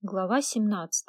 Глава 17.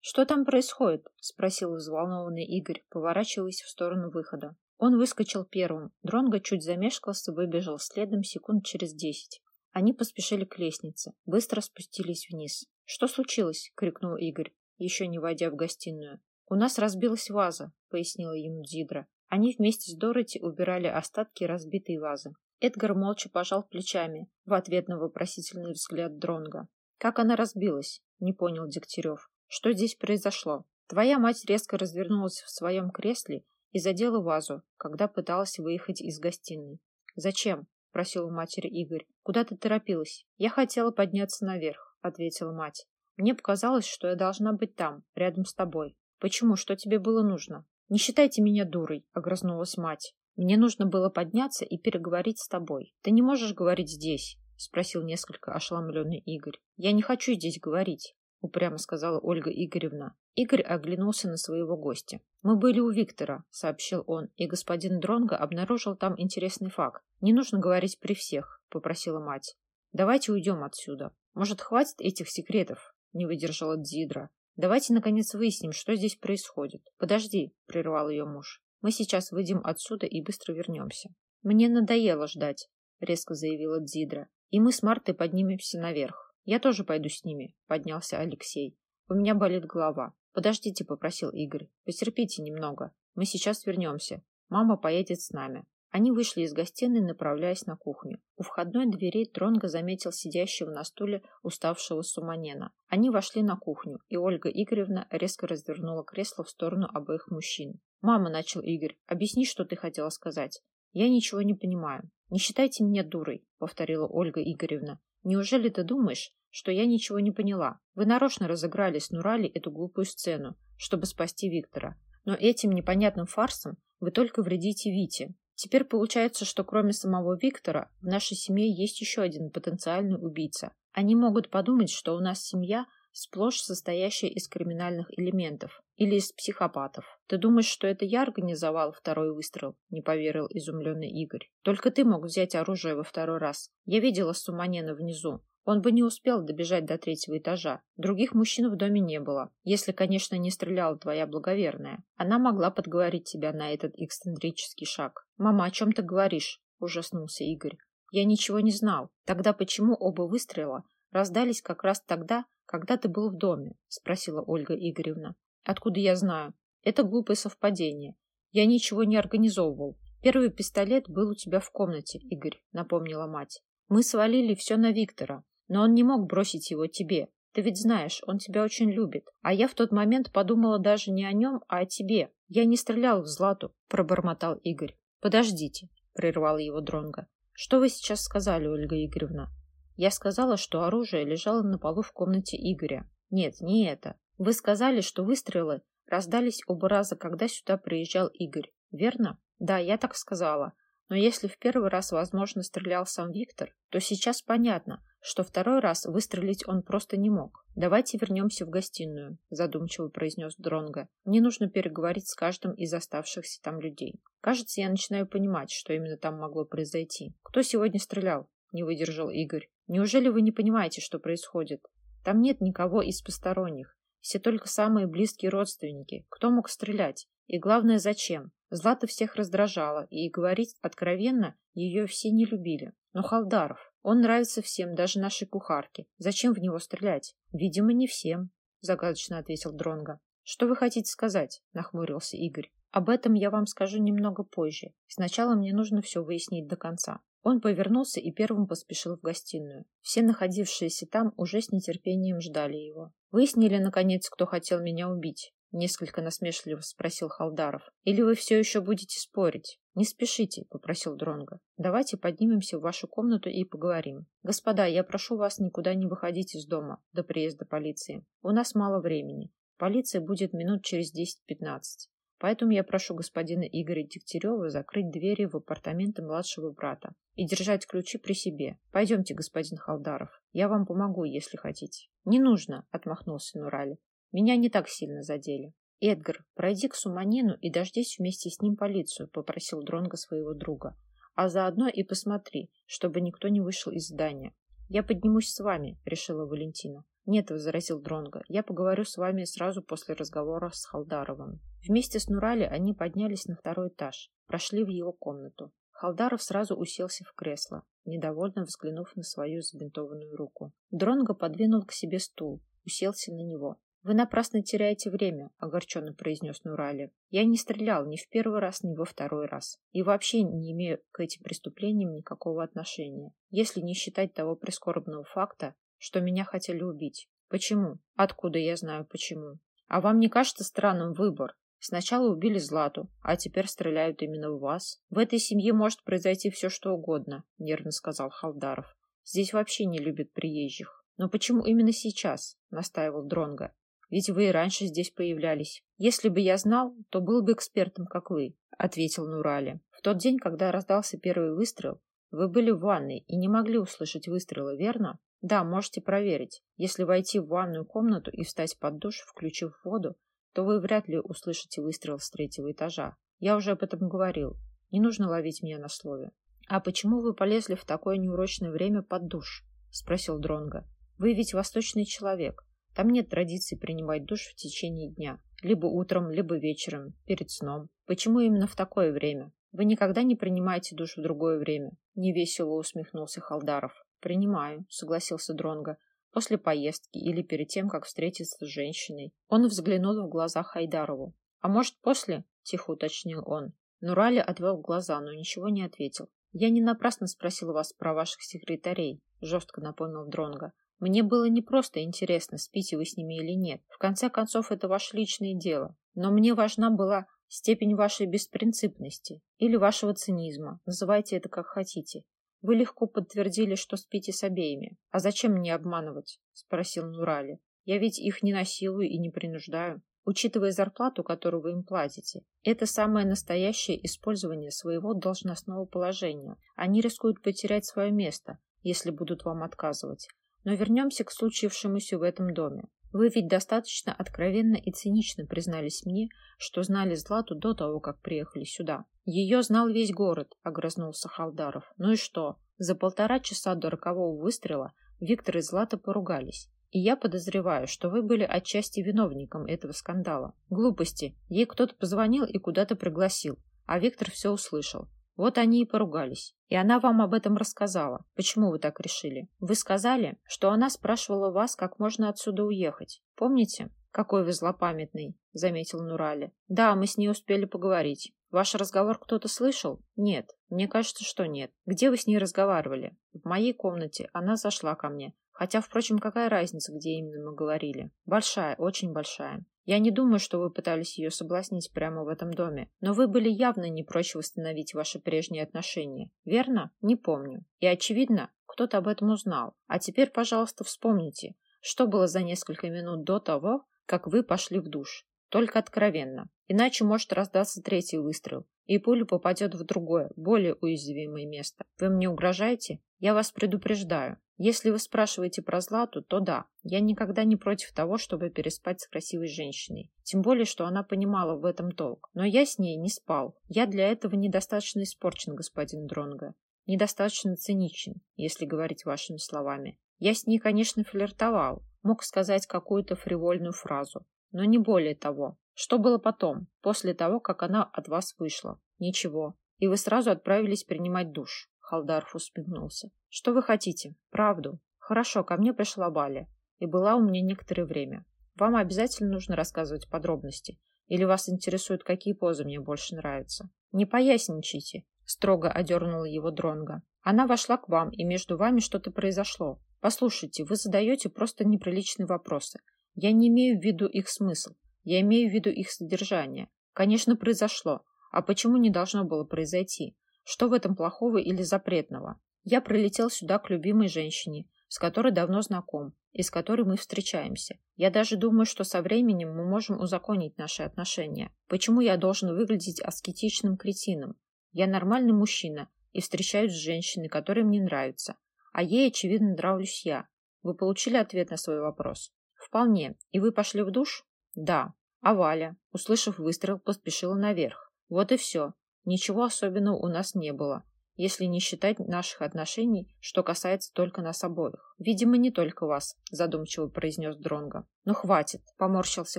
Что там происходит? спросил взволнованный Игорь, поворачиваясь в сторону выхода. Он выскочил первым. Дронго чуть замешкался, выбежал следом секунд через десять. Они поспешили к лестнице, быстро спустились вниз. Что случилось? крикнул Игорь, еще не войдя в гостиную. У нас разбилась ваза, пояснила ему Дзидра. Они вместе с Дороти убирали остатки разбитой вазы. Эдгар молча пожал плечами в ответ на вопросительный взгляд Дронга. Как она разбилась? Не понял Дегтярев. Что здесь произошло? Твоя мать резко развернулась в своем кресле и задела вазу, когда пыталась выехать из гостиной. Зачем? просил у матери Игорь. Куда ты торопилась? Я хотела подняться наверх, ответила мать. Мне показалось, что я должна быть там, рядом с тобой. Почему? Что тебе было нужно? Не считайте меня дурой, огрызнулась мать. Мне нужно было подняться и переговорить с тобой. Ты не можешь говорить здесь. — спросил несколько ошеломленный Игорь. «Я не хочу здесь говорить», — упрямо сказала Ольга Игоревна. Игорь оглянулся на своего гостя. «Мы были у Виктора», — сообщил он, и господин Дронго обнаружил там интересный факт. «Не нужно говорить при всех», — попросила мать. «Давайте уйдем отсюда. Может, хватит этих секретов?» — не выдержала Дзидра. «Давайте, наконец, выясним, что здесь происходит». «Подожди», — прервал ее муж. «Мы сейчас выйдем отсюда и быстро вернемся». «Мне надоело ждать», — резко заявила Дзидра. И мы с Мартой поднимемся наверх. Я тоже пойду с ними, поднялся Алексей. У меня болит голова. Подождите, попросил Игорь. Потерпите немного. Мы сейчас вернемся. Мама поедет с нами. Они вышли из гостиной, направляясь на кухню. У входной двери Тронго заметил сидящего на стуле уставшего Суманена. Они вошли на кухню, и Ольга Игоревна резко развернула кресло в сторону обоих мужчин. «Мама», — начал Игорь, — «объясни, что ты хотела сказать». «Я ничего не понимаю. Не считайте меня дурой», — повторила Ольга Игоревна. «Неужели ты думаешь, что я ничего не поняла? Вы нарочно разыграли с Нурали эту глупую сцену, чтобы спасти Виктора. Но этим непонятным фарсом вы только вредите Вите. Теперь получается, что кроме самого Виктора в нашей семье есть еще один потенциальный убийца. Они могут подумать, что у нас семья сплошь состоящая из криминальных элементов или из психопатов. Ты думаешь, что это я организовал второй выстрел? Не поверил изумленный Игорь. Только ты мог взять оружие во второй раз. Я видела Суманена внизу. Он бы не успел добежать до третьего этажа. Других мужчин в доме не было. Если, конечно, не стреляла твоя благоверная. Она могла подговорить тебя на этот эксцентрический шаг. «Мама, о чем ты говоришь?» – ужаснулся Игорь. «Я ничего не знал. Тогда почему оба выстрела раздались как раз тогда, когда ты был в доме?» – спросила Ольга Игоревна. «Откуда я знаю? Это глупое совпадение. Я ничего не организовывал. Первый пистолет был у тебя в комнате, Игорь», – напомнила мать. «Мы свалили все на Виктора, но он не мог бросить его тебе. Ты ведь знаешь, он тебя очень любит. А я в тот момент подумала даже не о нем, а о тебе. Я не стрелял в Злату», – пробормотал Игорь. «Подождите», – прервала его Дронга. «Что вы сейчас сказали, Ольга Игоревна?» Я сказала, что оружие лежало на полу в комнате Игоря. Нет, не это. Вы сказали, что выстрелы раздались оба раза, когда сюда приезжал Игорь. Верно? Да, я так сказала. Но если в первый раз, возможно, стрелял сам Виктор, то сейчас понятно, что второй раз выстрелить он просто не мог. Давайте вернемся в гостиную, задумчиво произнес Дронга. Мне нужно переговорить с каждым из оставшихся там людей. Кажется, я начинаю понимать, что именно там могло произойти. Кто сегодня стрелял? Не выдержал Игорь. Неужели вы не понимаете, что происходит? Там нет никого из посторонних. Все только самые близкие родственники. Кто мог стрелять? И главное, зачем? Злата всех раздражала, и говорить откровенно ее все не любили. Но Халдаров, он нравится всем, даже нашей кухарке. Зачем в него стрелять? Видимо, не всем, загадочно ответил Дронга. Что вы хотите сказать? нахмурился Игорь. Об этом я вам скажу немного позже. Сначала мне нужно все выяснить до конца. Он повернулся и первым поспешил в гостиную. Все находившиеся там уже с нетерпением ждали его. «Выяснили, наконец, кто хотел меня убить?» Несколько насмешливо спросил Халдаров. «Или вы все еще будете спорить?» «Не спешите», — попросил Дронго. «Давайте поднимемся в вашу комнату и поговорим. Господа, я прошу вас никуда не выходить из дома до приезда полиции. У нас мало времени. Полиция будет минут через 10-15. Поэтому я прошу господина Игоря Дегтярева закрыть двери в апартаменты младшего брата и держать ключи при себе. Пойдемте, господин Халдаров. Я вам помогу, если хотите. Не нужно, отмахнулся Нурали. Меня не так сильно задели. Эдгар, пройди к Суманину и дождись вместе с ним полицию, попросил Дронга своего друга. А заодно и посмотри, чтобы никто не вышел из здания. Я поднимусь с вами, решила Валентина. Нет, возразил Дронго. Я поговорю с вами сразу после разговора с Халдаровым. Вместе с Нурали они поднялись на второй этаж, прошли в его комнату. Халдаров сразу уселся в кресло, недовольно взглянув на свою забинтованную руку. Дронго подвинул к себе стул, уселся на него. «Вы напрасно теряете время», — огорченно произнес Нурали. «Я не стрелял ни в первый раз, ни во второй раз. И вообще не имею к этим преступлениям никакого отношения, если не считать того прискорбного факта, что меня хотели убить. Почему? Откуда я знаю почему? А вам не кажется странным выбор? Сначала убили Злату, а теперь стреляют именно в вас. В этой семье может произойти все, что угодно, нервно сказал Халдаров. Здесь вообще не любят приезжих. Но почему именно сейчас? настаивал Дронга. Ведь вы и раньше здесь появлялись. Если бы я знал, то был бы экспертом, как вы, ответил Нурали. В тот день, когда раздался первый выстрел, вы были в ванной и не могли услышать выстрела, верно? Да, можете проверить. Если войти в ванную комнату и встать под душ, включив воду, то вы вряд ли услышите выстрел с третьего этажа. Я уже об этом говорил. Не нужно ловить меня на слове. А почему вы полезли в такое неурочное время под душ? спросил Дронга. Вы ведь восточный человек. Там нет традиции принимать душ в течение дня, либо утром, либо вечером, перед сном. Почему именно в такое время? Вы никогда не принимаете душ в другое время? Невесело усмехнулся Халдаров. Принимаю, согласился Дронга. После поездки или перед тем, как встретиться с женщиной. Он взглянул в глаза Хайдарову. А может, после? Тихо уточнил он. Нурали отвел глаза, но ничего не ответил. Я не напрасно спросил вас про ваших секретарей, жестко напомнил Дронга. Мне было не просто интересно, спите вы с ними или нет. В конце концов, это ваше личное дело. Но мне важна была степень вашей беспринципности или вашего цинизма. Называйте это как хотите. Вы легко подтвердили, что спите с обеими. А зачем мне обманывать? Спросил Нурали. Я ведь их не насилую и не принуждаю. Учитывая зарплату, которую вы им платите, это самое настоящее использование своего должностного положения. Они рискуют потерять свое место, если будут вам отказывать. Но вернемся к случившемуся в этом доме. Вы ведь достаточно откровенно и цинично признались мне, что знали Злату до того, как приехали сюда. Ее знал весь город, огрызнулся Халдаров. Ну и что? За полтора часа до рокового выстрела Виктор и Злата поругались. И я подозреваю, что вы были отчасти виновником этого скандала. Глупости. Ей кто-то позвонил и куда-то пригласил, а Виктор все услышал. Вот они и поругались. И она вам об этом рассказала. Почему вы так решили? Вы сказали, что она спрашивала вас, как можно отсюда уехать. Помните? Какой вы злопамятный, заметил Нурали. Да, мы с ней успели поговорить. Ваш разговор кто-то слышал? Нет. Мне кажется, что нет. Где вы с ней разговаривали? В моей комнате. Она зашла ко мне. Хотя, впрочем, какая разница, где именно мы говорили? Большая, очень большая. Я не думаю, что вы пытались ее соблазнить прямо в этом доме, но вы были явно не прочь восстановить ваши прежние отношения. Верно? Не помню. И, очевидно, кто-то об этом узнал. А теперь, пожалуйста, вспомните, что было за несколько минут до того, как вы пошли в душ. Только откровенно. Иначе может раздаться третий выстрел, и пуля попадет в другое, более уязвимое место. Вы мне угрожаете? Я вас предупреждаю. Если вы спрашиваете про Злату, то да, я никогда не против того, чтобы переспать с красивой женщиной. Тем более, что она понимала в этом толк. Но я с ней не спал. Я для этого недостаточно испорчен, господин Дронго. Недостаточно циничен, если говорить вашими словами. Я с ней, конечно, флиртовал. Мог сказать какую-то фривольную фразу. Но не более того. Что было потом, после того, как она от вас вышла? Ничего. И вы сразу отправились принимать душ. Халдарф усмехнулся. Что вы хотите? Правду. Хорошо, ко мне пришла Баля. И была у меня некоторое время. Вам обязательно нужно рассказывать подробности. Или вас интересуют, какие позы мне больше нравятся? Не поясничайте, строго одернула его Дронга. Она вошла к вам, и между вами что-то произошло. Послушайте, вы задаете просто неприличные вопросы. Я не имею в виду их смысл. Я имею в виду их содержание. Конечно, произошло. А почему не должно было произойти? Что в этом плохого или запретного? Я прилетел сюда к любимой женщине, с которой давно знаком, и с которой мы встречаемся. Я даже думаю, что со временем мы можем узаконить наши отношения. Почему я должен выглядеть аскетичным кретином? Я нормальный мужчина и встречаюсь с женщиной, которая мне нравится, а ей, очевидно, нравлюсь я. Вы получили ответ на свой вопрос? Вполне. И вы пошли в душ? Да. А Валя, услышав выстрел, поспешила наверх. Вот и все. Ничего особенного у нас не было. если не считать наших отношений, что касается только нас обоих. Видимо, не только вас, задумчиво произнес Дронго. Ну хватит, поморщился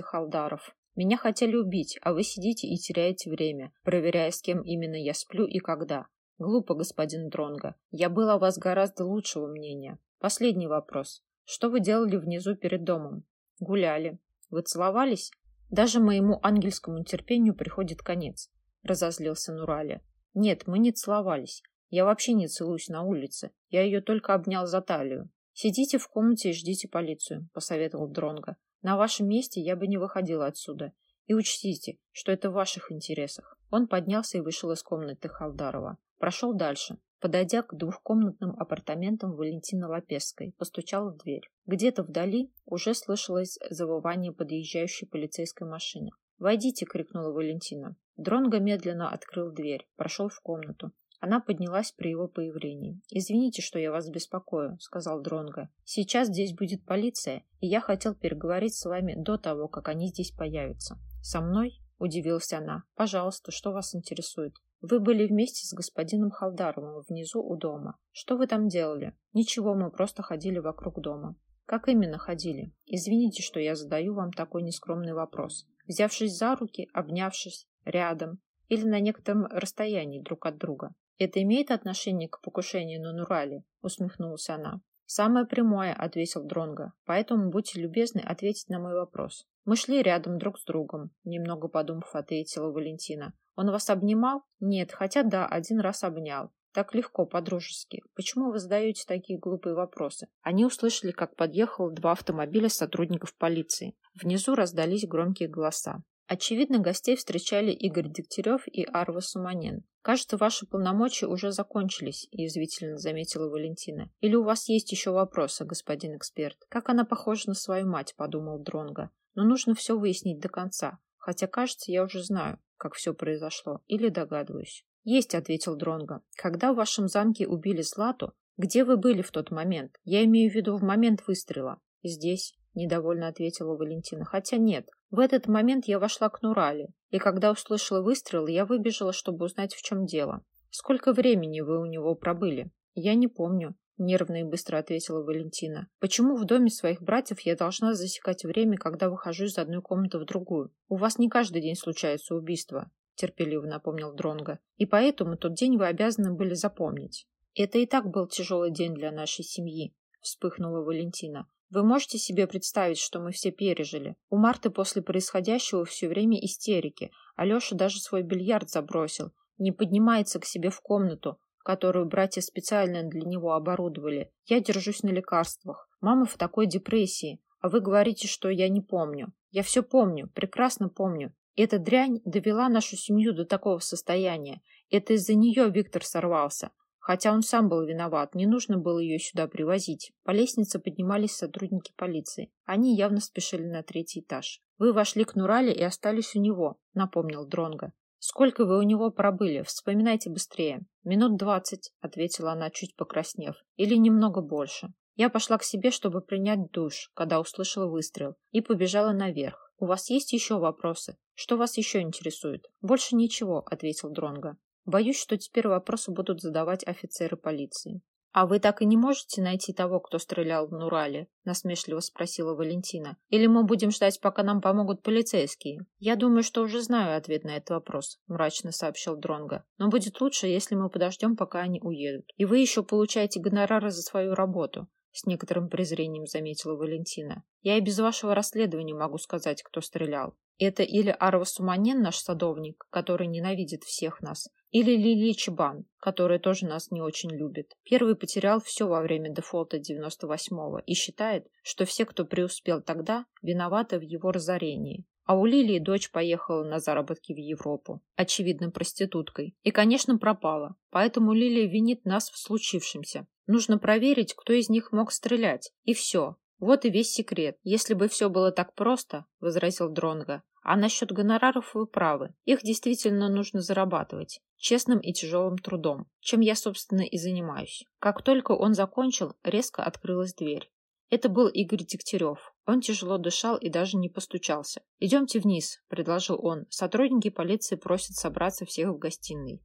Халдаров. Меня хотели убить, а вы сидите и теряете время, проверяя, с кем именно я сплю и когда. Глупо, господин Дронго. Я был о вас гораздо лучшего мнения. Последний вопрос. Что вы делали внизу перед домом? Гуляли. Вы целовались? Даже моему ангельскому терпению приходит конец. Разозлился Нурали. Нет, мы не целовались. Я вообще не целуюсь на улице. Я ее только обнял за талию. Сидите в комнате и ждите полицию, посоветовал Дронго. На вашем месте я бы не выходила отсюда. И учтите, что это в ваших интересах. Он поднялся и вышел из комнаты Халдарова. Прошел дальше. Подойдя к двухкомнатным апартаментам Валентины Лапесской, постучал в дверь. Где-то вдали уже слышалось завывание подъезжающей полицейской машины. «Войдите!» — крикнула Валентина. Дронго медленно открыл дверь, прошел в комнату. Она поднялась при его появлении. «Извините, что я вас беспокою», — сказал Дронго. «Сейчас здесь будет полиция, и я хотел переговорить с вами до того, как они здесь появятся». «Со мной?» — удивилась она. «Пожалуйста, что вас интересует?» «Вы были вместе с господином Халдаровым внизу у дома. Что вы там делали?» «Ничего, мы просто ходили вокруг дома». «Как именно ходили?» «Извините, что я задаю вам такой нескромный вопрос. Взявшись за руки, обнявшись, рядом или на некотором расстоянии друг от друга. «Это имеет отношение к покушению на Нурале?» — усмехнулась она. «Самое прямое», — ответил Дронго. «Поэтому будьте любезны ответить на мой вопрос». «Мы шли рядом друг с другом», — немного подумав, ответила Валентина. «Он вас обнимал?» «Нет, хотя да, один раз обнял. Так легко, по-дружески. Почему вы задаете такие глупые вопросы?» Они услышали, как подъехало два автомобиля сотрудников полиции. Внизу раздались громкие голоса. Очевидно, гостей встречали Игорь Дегтярев и Арва Суманен. «Кажется, ваши полномочия уже закончились», – язвительно заметила Валентина. «Или у вас есть еще вопросы, господин эксперт?» «Как она похожа на свою мать», – подумал Дронга. «Но нужно все выяснить до конца. Хотя, кажется, я уже знаю, как все произошло. Или догадываюсь». «Есть», – ответил Дронга. «Когда в вашем замке убили Злату, где вы были в тот момент? Я имею в виду в момент выстрела». «Здесь», – недовольно ответила Валентина. «Хотя нет, в этот момент я вошла к Нурале, и когда услышала выстрел, я выбежала, чтобы узнать, в чем дело. Сколько времени вы у него пробыли? Я не помню, нервно и быстро ответила Валентина. Почему в доме своих братьев я должна засекать время, когда выхожу из одной комнаты в другую? У вас не каждый день случается убийство, терпеливо напомнил Дронга, и поэтому тот день вы обязаны были запомнить. Это и так был тяжелый день для нашей семьи, вспыхнула Валентина. Вы можете себе представить, что мы все пережили? У Марты после происходящего все время истерики. Алеша даже свой бильярд забросил. Не поднимается к себе в комнату, которую братья специально для него оборудовали. Я держусь на лекарствах. Мама в такой депрессии. А вы говорите, что я не помню. Я все помню, прекрасно помню. Эта дрянь довела нашу семью до такого состояния. Это из-за нее Виктор сорвался. Хотя он сам был виноват, не нужно было ее сюда привозить. По лестнице поднимались сотрудники полиции. Они явно спешили на третий этаж. «Вы вошли к Нурале и остались у него», — напомнил Дронга. «Сколько вы у него пробыли? Вспоминайте быстрее». «Минут двадцать», — ответила она, чуть покраснев. «Или немного больше». Я пошла к себе, чтобы принять душ, когда услышала выстрел, и побежала наверх. «У вас есть еще вопросы? Что вас еще интересует?» «Больше ничего», — ответил Дронга. Боюсь, что теперь вопросы будут задавать офицеры полиции. «А вы так и не можете найти того, кто стрелял в Нурале?» – насмешливо спросила Валентина. «Или мы будем ждать, пока нам помогут полицейские?» «Я думаю, что уже знаю ответ на этот вопрос», – мрачно сообщил Дронга. «Но будет лучше, если мы подождем, пока они уедут. И вы еще получаете гонорары за свою работу с некоторым презрением заметила Валентина. Я и без вашего расследования могу сказать, кто стрелял. Это или Арва Суманен, наш садовник, который ненавидит всех нас, или Лили Чебан, который тоже нас не очень любит. Первый потерял все во время дефолта 98-го и считает, что все, кто преуспел тогда, виноваты в его разорении. А у Лилии дочь поехала на заработки в Европу, очевидно, проституткой, и, конечно, пропала. Поэтому Лилия винит нас в случившемся. Нужно проверить, кто из них мог стрелять. И все. Вот и весь секрет. Если бы все было так просто, — возразил Дронга. А насчет гонораров вы правы. Их действительно нужно зарабатывать. Честным и тяжелым трудом. Чем я, собственно, и занимаюсь. Как только он закончил, резко открылась дверь. Это был Игорь Дегтярев. Он тяжело дышал и даже не постучался. «Идемте вниз», — предложил он. «Сотрудники полиции просят собраться всех в гостиной».